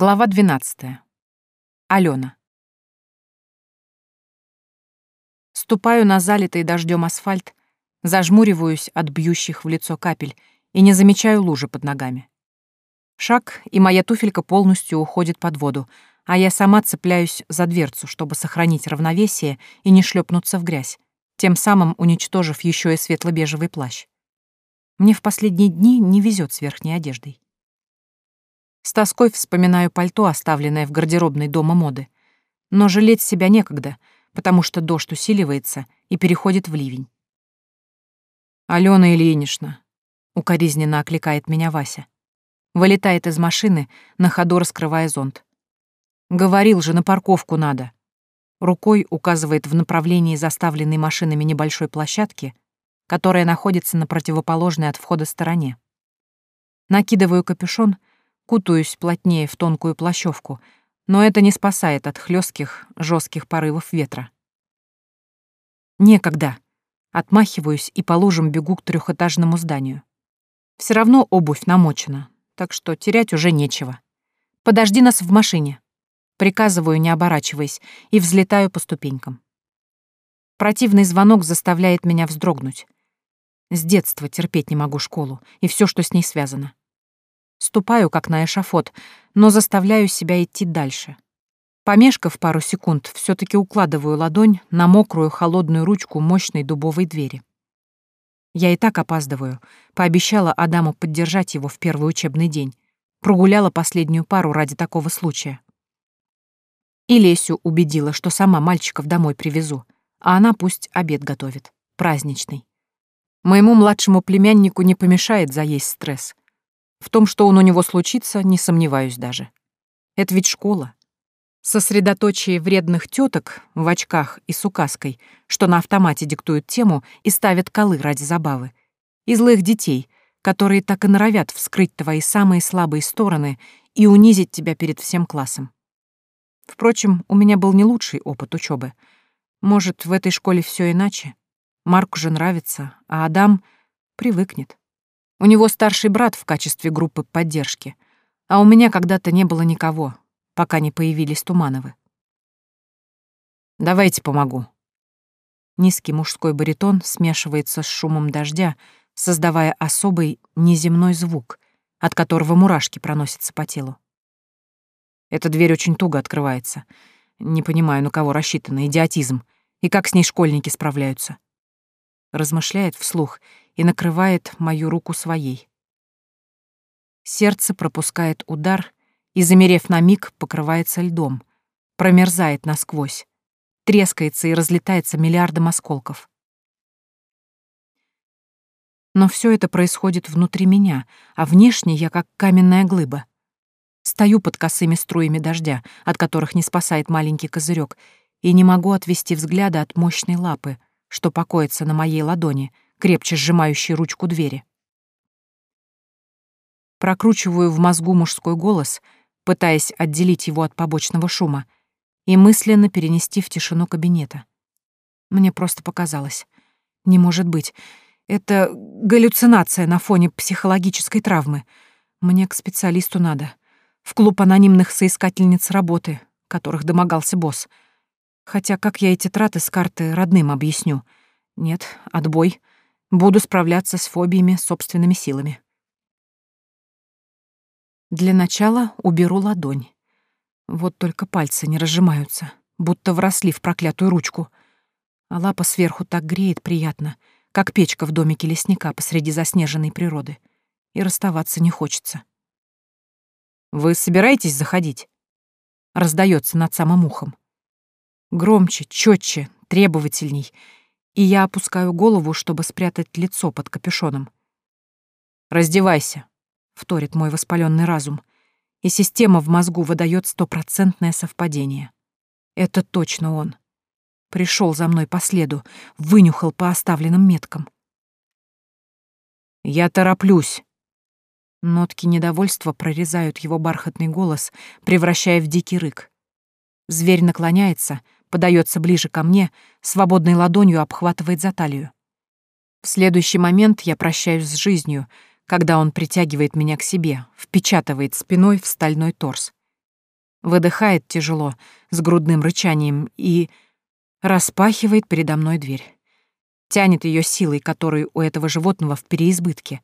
Глава 12. Алена. Ступаю на залитый дождем асфальт, зажмуриваюсь от бьющих в лицо капель и не замечаю лужи под ногами. Шаг, и моя туфелька полностью уходит под воду, а я сама цепляюсь за дверцу, чтобы сохранить равновесие и не шлепнуться в грязь, тем самым уничтожив еще и светло-бежевый плащ. Мне в последние дни не везет с верхней одеждой. С тоской вспоминаю пальто, оставленное в гардеробной дома моды. Но жалеть себя некогда, потому что дождь усиливается и переходит в ливень. «Алена Ильинична», — укоризненно окликает меня Вася. Вылетает из машины, на ходу раскрывая зонт. «Говорил же, на парковку надо». Рукой указывает в направлении заставленной машинами небольшой площадки, которая находится на противоположной от входа стороне. Накидываю капюшон — кутаюсь плотнее в тонкую плащевку, но это не спасает от хлестких, жестких порывов ветра. Некогда. Отмахиваюсь и по лужам бегу к трехэтажному зданию. Все равно обувь намочена, так что терять уже нечего. Подожди нас в машине. Приказываю, не оборачиваясь, и взлетаю по ступенькам. Противный звонок заставляет меня вздрогнуть. С детства терпеть не могу школу и все, что с ней связано. Ступаю, как на эшафот, но заставляю себя идти дальше. Помешкав пару секунд, все таки укладываю ладонь на мокрую холодную ручку мощной дубовой двери. Я и так опаздываю. Пообещала Адаму поддержать его в первый учебный день. Прогуляла последнюю пару ради такого случая. И Лесю убедила, что сама мальчиков домой привезу, а она пусть обед готовит, праздничный. Моему младшему племяннику не помешает заесть стресс. В том, что он у него случится, не сомневаюсь даже. Это ведь школа. Сосредоточие вредных теток в очках и с указкой, что на автомате диктуют тему и ставят колы ради забавы, и злых детей, которые так и норовят вскрыть твои самые слабые стороны и унизить тебя перед всем классом. Впрочем, у меня был не лучший опыт учебы. Может, в этой школе все иначе? Марку же нравится, а Адам привыкнет. У него старший брат в качестве группы поддержки, а у меня когда-то не было никого, пока не появились Тумановы. «Давайте помогу». Низкий мужской баритон смешивается с шумом дождя, создавая особый неземной звук, от которого мурашки проносятся по телу. Эта дверь очень туго открывается. Не понимаю, на кого рассчитан идиотизм, и как с ней школьники справляются. Размышляет вслух и накрывает мою руку своей. Сердце пропускает удар и, замерев на миг, покрывается льдом, промерзает насквозь, трескается и разлетается миллиардом осколков. Но все это происходит внутри меня, а внешне я как каменная глыба. Стою под косыми струями дождя, от которых не спасает маленький козырек, и не могу отвести взгляда от мощной лапы, что покоится на моей ладони — крепче сжимающий ручку двери. Прокручиваю в мозгу мужской голос, пытаясь отделить его от побочного шума, и мысленно перенести в тишину кабинета. Мне просто показалось. Не может быть. Это галлюцинация на фоне психологической травмы. Мне к специалисту надо. В клуб анонимных соискательниц работы, которых домогался босс. Хотя как я эти траты с карты родным объясню? Нет, отбой. Буду справляться с фобиями собственными силами. Для начала уберу ладонь. Вот только пальцы не разжимаются, будто вросли в проклятую ручку. А лапа сверху так греет приятно, как печка в домике лесника посреди заснеженной природы. И расставаться не хочется. «Вы собираетесь заходить?» Раздается над самым ухом. Громче, четче, требовательней — и я опускаю голову, чтобы спрятать лицо под капюшоном. «Раздевайся», — вторит мой воспаленный разум, и система в мозгу выдает стопроцентное совпадение. Это точно он. Пришел за мной по следу, вынюхал по оставленным меткам. «Я тороплюсь», Нотки недовольства прорезают его бархатный голос, превращая в дикий рык. Зверь наклоняется, подается ближе ко мне, свободной ладонью обхватывает за талию. В следующий момент я прощаюсь с жизнью, когда он притягивает меня к себе, впечатывает спиной в стальной торс Выдыхает тяжело, с грудным рычанием, и распахивает передо мной дверь. Тянет ее силой, которой у этого животного в переизбытке,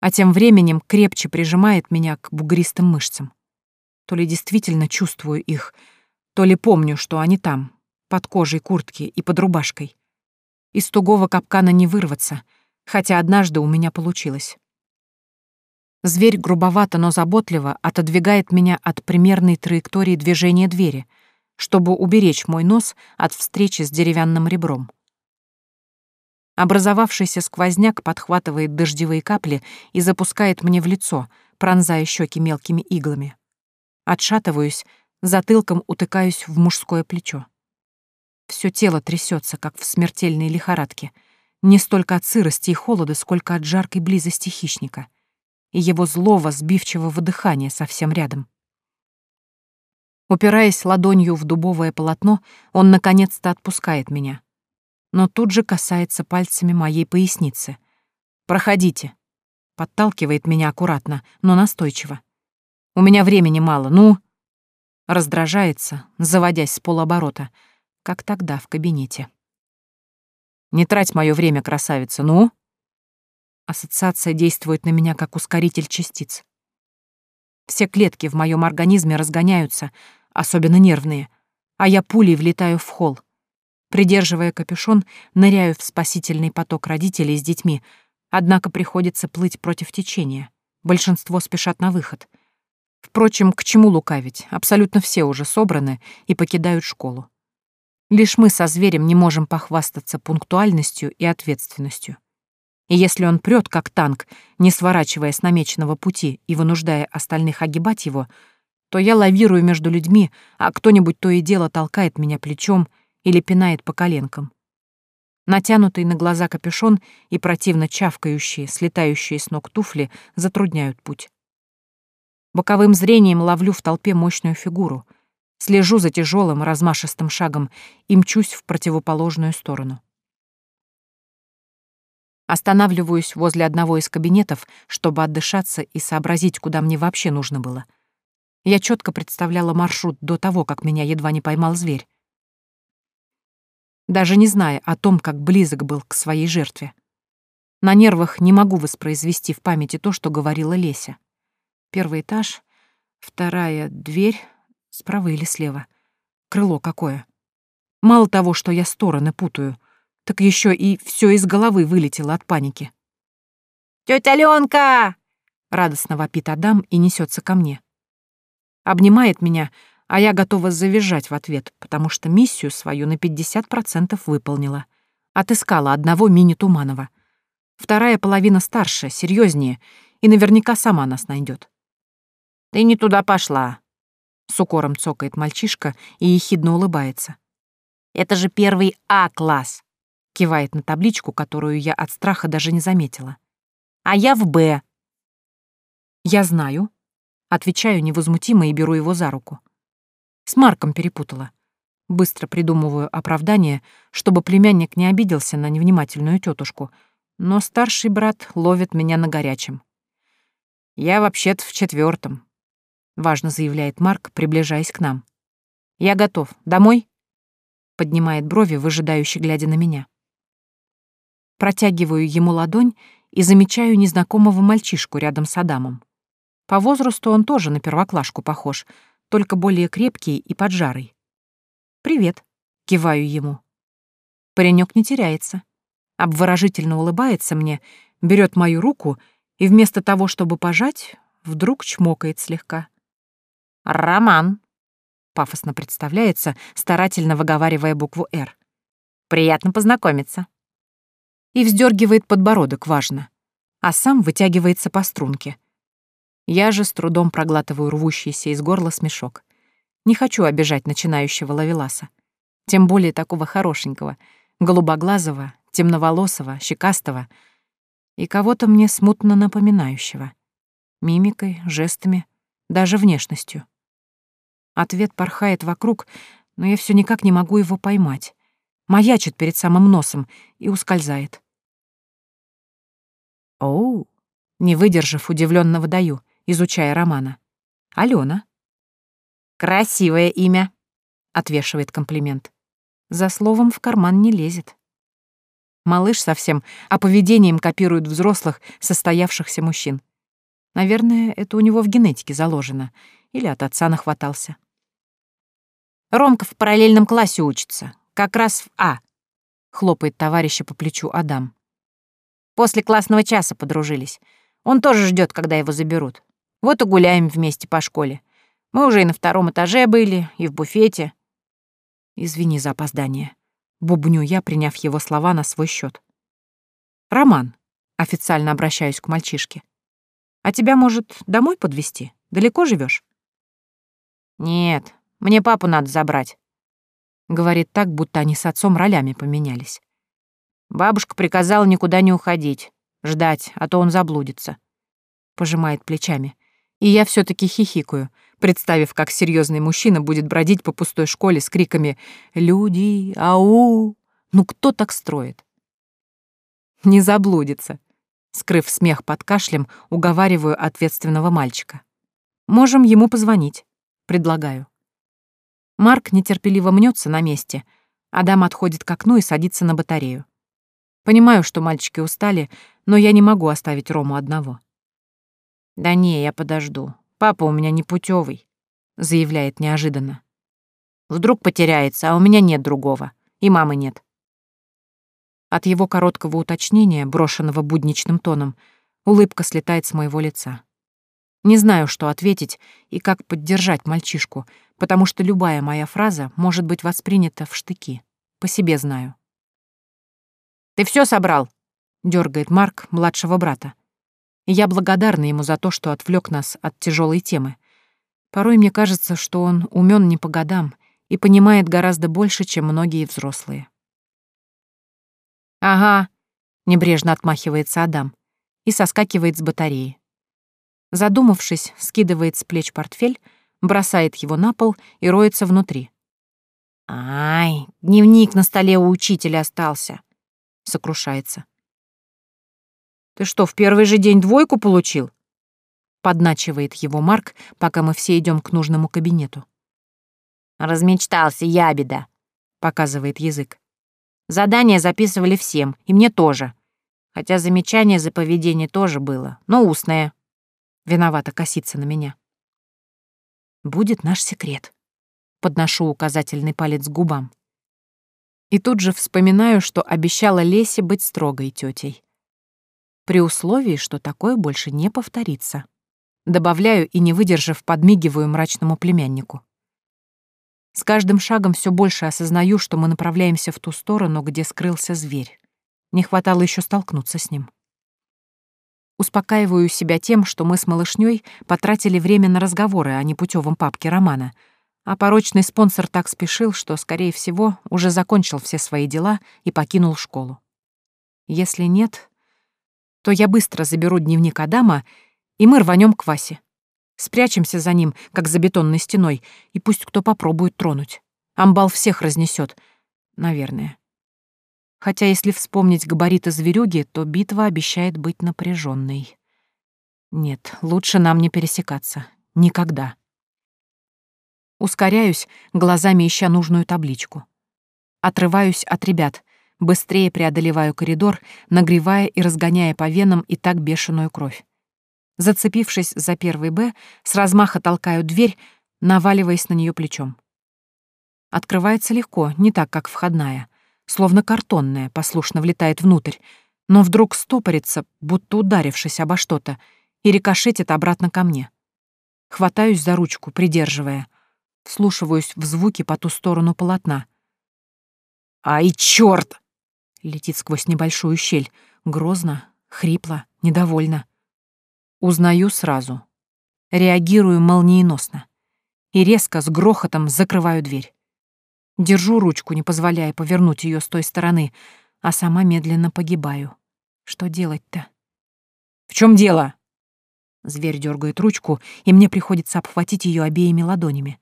а тем временем крепче прижимает меня к бугристым мышцам. То ли действительно чувствую их, то ли помню, что они там, под кожей куртки и под рубашкой. Из тугого капкана не вырваться, хотя однажды у меня получилось. Зверь грубовато, но заботливо отодвигает меня от примерной траектории движения двери, чтобы уберечь мой нос от встречи с деревянным ребром. Образовавшийся сквозняк подхватывает дождевые капли и запускает мне в лицо, пронзая щеки мелкими иглами. Отшатываюсь, затылком утыкаюсь в мужское плечо. Все тело трясется, как в смертельной лихорадке, не столько от сырости и холода, сколько от жаркой близости хищника — и его злого, сбивчивого дыхания совсем рядом. Упираясь ладонью в дубовое полотно, он наконец-то отпускает меня. Но тут же касается пальцами моей поясницы. «Проходите». Подталкивает меня аккуратно, но настойчиво. «У меня времени мало, ну...» Раздражается, заводясь с полоборота, как тогда в кабинете. «Не трать мое время, красавица, ну...» Ассоциация действует на меня как ускоритель частиц. Все клетки в моем организме разгоняются, особенно нервные, а я пулей влетаю в холл. Придерживая капюшон, ныряю в спасительный поток родителей с детьми, однако приходится плыть против течения. Большинство спешат на выход. Впрочем, к чему лукавить? Абсолютно все уже собраны и покидают школу. Лишь мы со зверем не можем похвастаться пунктуальностью и ответственностью. И если он прет, как танк, не сворачивая с намеченного пути и вынуждая остальных огибать его, то я лавирую между людьми, а кто-нибудь то и дело толкает меня плечом или пинает по коленкам. Натянутый на глаза капюшон и противно чавкающие, слетающие с ног туфли затрудняют путь. Боковым зрением ловлю в толпе мощную фигуру, слежу за тяжелым размашистым шагом и мчусь в противоположную сторону. Останавливаюсь возле одного из кабинетов, чтобы отдышаться и сообразить, куда мне вообще нужно было. Я четко представляла маршрут до того, как меня едва не поймал зверь. Даже не зная о том, как близок был к своей жертве. На нервах не могу воспроизвести в памяти то, что говорила Леся. Первый этаж, вторая дверь, справа или слева. Крыло какое. Мало того, что я стороны путаю — так еще и все из головы вылетело от паники. «Тетя Ленка!» — радостно вопит Адам и несется ко мне. Обнимает меня, а я готова завизжать в ответ, потому что миссию свою на 50% выполнила. Отыскала одного мини-Туманова. Вторая половина старше, серьезнее, и наверняка сама нас найдет. «Ты не туда пошла», — с укором цокает мальчишка и ехидно улыбается. «Это же первый А-класс. Кивает на табличку, которую я от страха даже не заметила. «А я в Б». «Я знаю». Отвечаю невозмутимо и беру его за руку. С Марком перепутала. Быстро придумываю оправдание, чтобы племянник не обиделся на невнимательную тетушку, но старший брат ловит меня на горячем. «Я вообще-то в четвертом, важно заявляет Марк, приближаясь к нам. «Я готов. Домой?» Поднимает брови, выжидающе глядя на меня. Протягиваю ему ладонь и замечаю незнакомого мальчишку рядом с Адамом. По возрасту он тоже на первоклашку похож, только более крепкий и поджарый. «Привет», — киваю ему. Паренек не теряется. Обворожительно улыбается мне, берет мою руку и вместо того, чтобы пожать, вдруг чмокает слегка. «Роман», — пафосно представляется, старательно выговаривая букву «Р». «Приятно познакомиться» и вздергивает подбородок, важно, а сам вытягивается по струнке. Я же с трудом проглатываю рвущийся из горла смешок. Не хочу обижать начинающего лавеласа. Тем более такого хорошенького, голубоглазого, темноволосого, щекастого и кого-то мне смутно напоминающего. Мимикой, жестами, даже внешностью. Ответ порхает вокруг, но я все никак не могу его поймать. Маячит перед самым носом и ускользает. Оу, не выдержав, удивленно выдаю, изучая Романа. Алена. «Красивое имя», — отвешивает комплимент. За словом в карман не лезет. Малыш совсем, а поведением копирует взрослых, состоявшихся мужчин. Наверное, это у него в генетике заложено. Или от отца нахватался. Ромка в параллельном классе учится. Как раз в А. Хлопает товарища по плечу Адам. После классного часа подружились. Он тоже ждет, когда его заберут. Вот и гуляем вместе по школе. Мы уже и на втором этаже были, и в буфете. Извини за опоздание. Бубню я, приняв его слова на свой счет. «Роман», — официально обращаюсь к мальчишке, «а тебя, может, домой подвести? Далеко живешь? «Нет, мне папу надо забрать», — говорит так, будто они с отцом ролями поменялись. Бабушка приказала никуда не уходить, ждать, а то он заблудится. Пожимает плечами. И я все таки хихикаю, представив, как серьезный мужчина будет бродить по пустой школе с криками «Люди! Ау!» Ну кто так строит? Не заблудится. Скрыв смех под кашлем, уговариваю ответственного мальчика. Можем ему позвонить. Предлагаю. Марк нетерпеливо мнется на месте. Адам отходит к окну и садится на батарею. Понимаю, что мальчики устали, но я не могу оставить Рому одного. «Да не, я подожду. Папа у меня не путевый, заявляет неожиданно. Вдруг потеряется, а у меня нет другого. И мамы нет. От его короткого уточнения, брошенного будничным тоном, улыбка слетает с моего лица. Не знаю, что ответить и как поддержать мальчишку, потому что любая моя фраза может быть воспринята в штыки. По себе знаю. «Ты все собрал?» — дергает Марк, младшего брата я благодарна ему за то, что отвлек нас от тяжелой темы. Порой мне кажется, что он умен не по годам и понимает гораздо больше, чем многие взрослые. «Ага», — небрежно отмахивается Адам и соскакивает с батареи. Задумавшись, скидывает с плеч портфель, бросает его на пол и роется внутри. «Ай, дневник на столе у учителя остался», — сокрушается. Ты что, в первый же день двойку получил?» Подначивает его Марк, пока мы все идем к нужному кабинету. «Размечтался, ябеда», — показывает язык. «Задания записывали всем, и мне тоже. Хотя замечание за поведение тоже было, но устное. Виновато коситься на меня. Будет наш секрет. Подношу указательный палец к губам. И тут же вспоминаю, что обещала Лесе быть строгой тетей при условии, что такое больше не повторится. Добавляю и, не выдержав, подмигиваю мрачному племяннику. С каждым шагом все больше осознаю, что мы направляемся в ту сторону, где скрылся зверь. Не хватало еще столкнуться с ним. Успокаиваю себя тем, что мы с малышней потратили время на разговоры о непутевом папке Романа, а порочный спонсор так спешил, что, скорее всего, уже закончил все свои дела и покинул школу. Если нет, то я быстро заберу дневник Адама, и мы рванем к Васе. Спрячемся за ним, как за бетонной стеной, и пусть кто попробует тронуть. Амбал всех разнесет, наверное. Хотя если вспомнить габариты зверюги, то битва обещает быть напряженной. Нет, лучше нам не пересекаться. Никогда. Ускоряюсь, глазами ища нужную табличку. Отрываюсь от ребят, Быстрее преодолеваю коридор, нагревая и разгоняя по венам и так бешеную кровь. Зацепившись за первый «Б», с размаха толкаю дверь, наваливаясь на нее плечом. Открывается легко, не так, как входная. Словно картонная, послушно влетает внутрь, но вдруг стопорится, будто ударившись обо что-то, и рикошетит обратно ко мне. Хватаюсь за ручку, придерживая. Вслушиваюсь в звуки по ту сторону полотна. «Ай, чёрт!» Летит сквозь небольшую щель. Грозно, хрипло, недовольно. Узнаю сразу. Реагирую молниеносно. И резко, с грохотом, закрываю дверь. Держу ручку, не позволяя повернуть ее с той стороны, а сама медленно погибаю. Что делать-то? «В чем дело?» Зверь дергает ручку, и мне приходится обхватить ее обеими ладонями.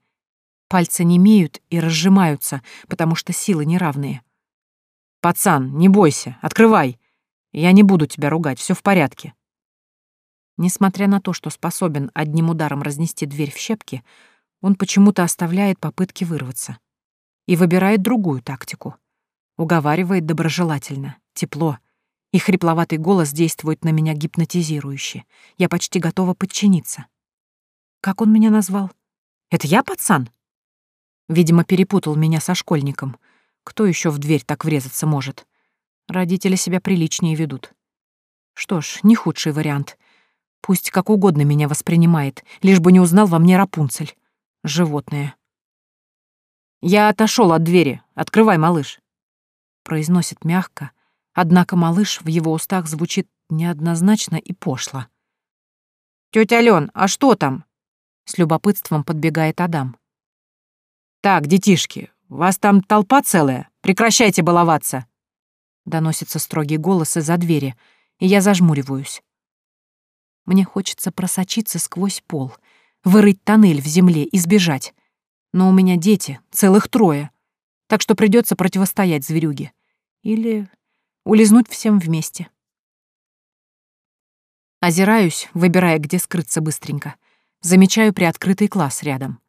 Пальцы немеют и разжимаются, потому что силы неравные. «Пацан, не бойся, открывай. Я не буду тебя ругать, все в порядке». Несмотря на то, что способен одним ударом разнести дверь в щепки, Он почему-то оставляет попытки вырваться и выбирает другую тактику. Уговаривает доброжелательно, тепло, и хрипловатый голос действует на меня гипнотизирующе. Я почти готова подчиниться. Как он меня назвал? Это я пацан? Видимо, перепутал меня со школьником. Кто еще в дверь так врезаться может? Родители себя приличнее ведут. Что ж, не худший вариант. Пусть как угодно меня воспринимает, лишь бы не узнал во мне Рапунцель. Животное. «Я отошел от двери. Открывай, малыш», — произносит мягко, однако малыш в его устах звучит неоднозначно и пошло. «Тётя Лен, а что там?» С любопытством подбегает Адам. «Так, детишки, вас там толпа целая? Прекращайте баловаться!» Доносится строгий голос из-за двери, и я зажмуриваюсь. Мне хочется просочиться сквозь пол, вырыть тоннель в земле и сбежать. Но у меня дети, целых трое, так что придется противостоять зверюге. Или улизнуть всем вместе. Озираюсь, выбирая, где скрыться быстренько. Замечаю приоткрытый класс рядом.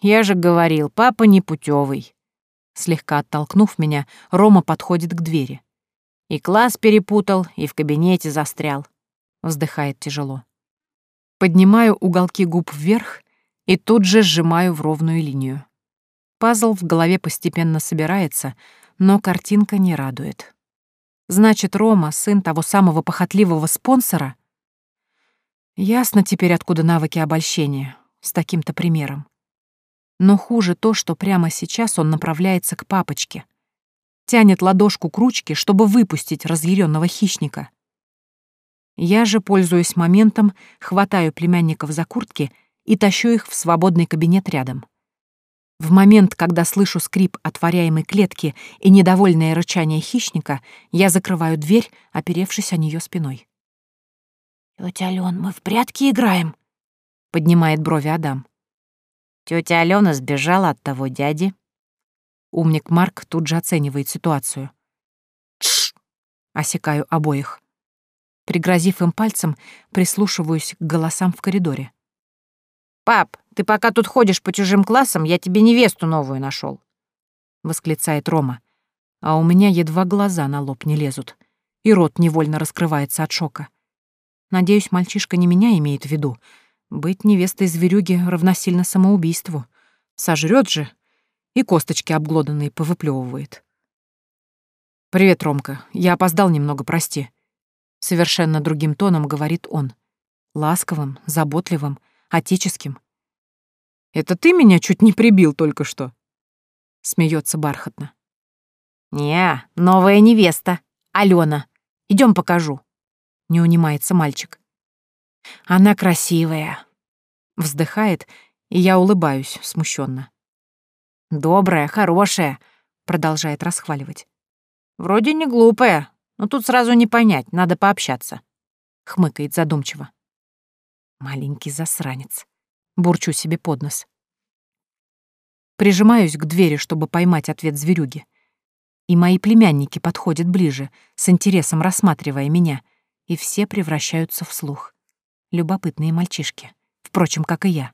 «Я же говорил, папа непутевый. Слегка оттолкнув меня, Рома подходит к двери. И класс перепутал, и в кабинете застрял. Вздыхает тяжело. Поднимаю уголки губ вверх и тут же сжимаю в ровную линию. Пазл в голове постепенно собирается, но картинка не радует. Значит, Рома — сын того самого похотливого спонсора? Ясно теперь, откуда навыки обольщения, с таким-то примером. Но хуже то, что прямо сейчас он направляется к папочке. Тянет ладошку к ручке, чтобы выпустить разъяренного хищника. Я же, пользуясь моментом, хватаю племянников за куртки и тащу их в свободный кабинет рядом. В момент, когда слышу скрип отворяемой клетки и недовольное рычание хищника, я закрываю дверь, оперевшись о нее спиной. «Тётя Алён, мы в прятки играем?» — поднимает брови Адам. Тётя Алена сбежала от того дяди. Умник Марк тут же оценивает ситуацию. «Тш!» — осекаю обоих. Пригрозив им пальцем, прислушиваюсь к голосам в коридоре. «Пап, ты пока тут ходишь по чужим классам, я тебе невесту новую нашел, восклицает Рома. А у меня едва глаза на лоб не лезут, и рот невольно раскрывается от шока. Надеюсь, мальчишка не меня имеет в виду. Быть невестой зверюги равносильно самоубийству. Сожрет же и косточки обглоданные повыплевывает. «Привет, Ромка. Я опоздал немного, прости». Совершенно другим тоном говорит он. Ласковым, заботливым, отеческим. «Это ты меня чуть не прибил только что?» Смеется бархатно. «Не, новая невеста, Алена. Идем покажу». Не унимается мальчик. «Она красивая», — вздыхает, и я улыбаюсь смущенно. «Добрая, хорошая», — продолжает расхваливать. «Вроде не глупая, но тут сразу не понять, надо пообщаться», — хмыкает задумчиво. Маленький засранец. Бурчу себе под нос. Прижимаюсь к двери, чтобы поймать ответ зверюги. И мои племянники подходят ближе, с интересом рассматривая меня, и все превращаются в слух. Любопытные мальчишки. Впрочем, как и я.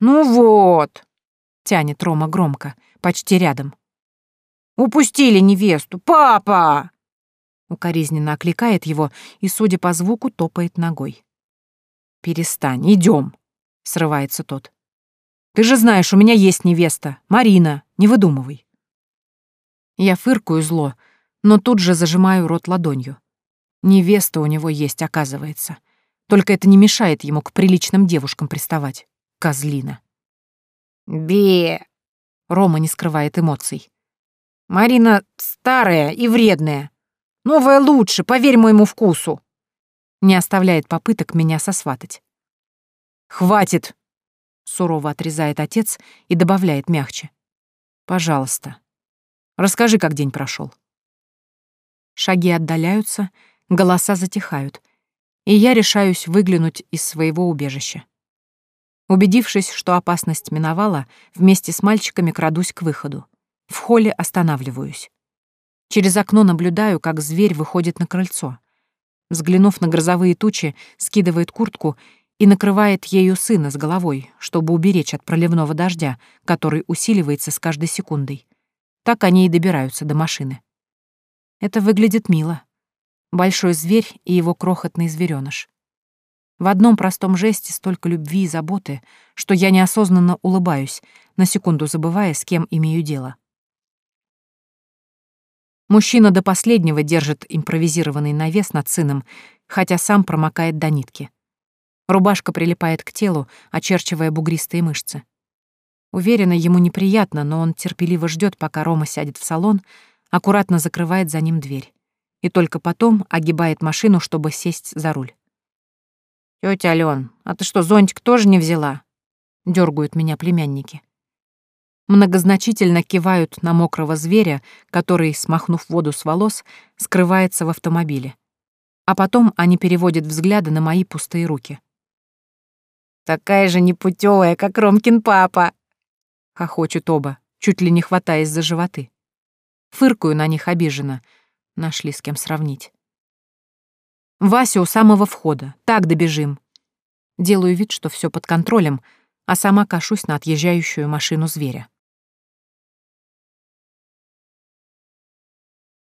«Ну вот!» — тянет Рома громко, почти рядом. «Упустили невесту! Папа!» Укоризненно окликает его и, судя по звуку, топает ногой. «Перестань, идем, срывается тот. «Ты же знаешь, у меня есть невеста, Марина, не выдумывай». Я фыркаю зло, но тут же зажимаю рот ладонью. Невеста у него есть, оказывается. Только это не мешает ему к приличным девушкам приставать. Козлина. «Бе!» Рома не скрывает эмоций. «Марина старая и вредная. Новая лучше, поверь моему вкусу не оставляет попыток меня сосватать. «Хватит!» — сурово отрезает отец и добавляет мягче. «Пожалуйста, расскажи, как день прошел. Шаги отдаляются, голоса затихают, и я решаюсь выглянуть из своего убежища. Убедившись, что опасность миновала, вместе с мальчиками крадусь к выходу. В холле останавливаюсь. Через окно наблюдаю, как зверь выходит на крыльцо. Взглянув на грозовые тучи, скидывает куртку и накрывает ею сына с головой, чтобы уберечь от проливного дождя, который усиливается с каждой секундой. Так они и добираются до машины. Это выглядит мило. Большой зверь и его крохотный зверёныш. В одном простом жесте столько любви и заботы, что я неосознанно улыбаюсь, на секунду забывая, с кем имею дело. Мужчина до последнего держит импровизированный навес над сыном, хотя сам промокает до нитки. Рубашка прилипает к телу, очерчивая бугристые мышцы. Уверена, ему неприятно, но он терпеливо ждет, пока Рома сядет в салон, аккуратно закрывает за ним дверь. И только потом огибает машину, чтобы сесть за руль. «Тётя Алён, а ты что, зонтик тоже не взяла?» — дергают меня племянники многозначительно кивают на мокрого зверя, который, смахнув воду с волос, скрывается в автомобиле. А потом они переводят взгляды на мои пустые руки. «Такая же непутевая, как Ромкин папа!» — хохочут оба, чуть ли не хватаясь за животы. Фыркаю на них обиженно. Нашли с кем сравнить. Вася у самого входа. Так добежим. Делаю вид, что все под контролем, а сама кашусь на отъезжающую машину зверя.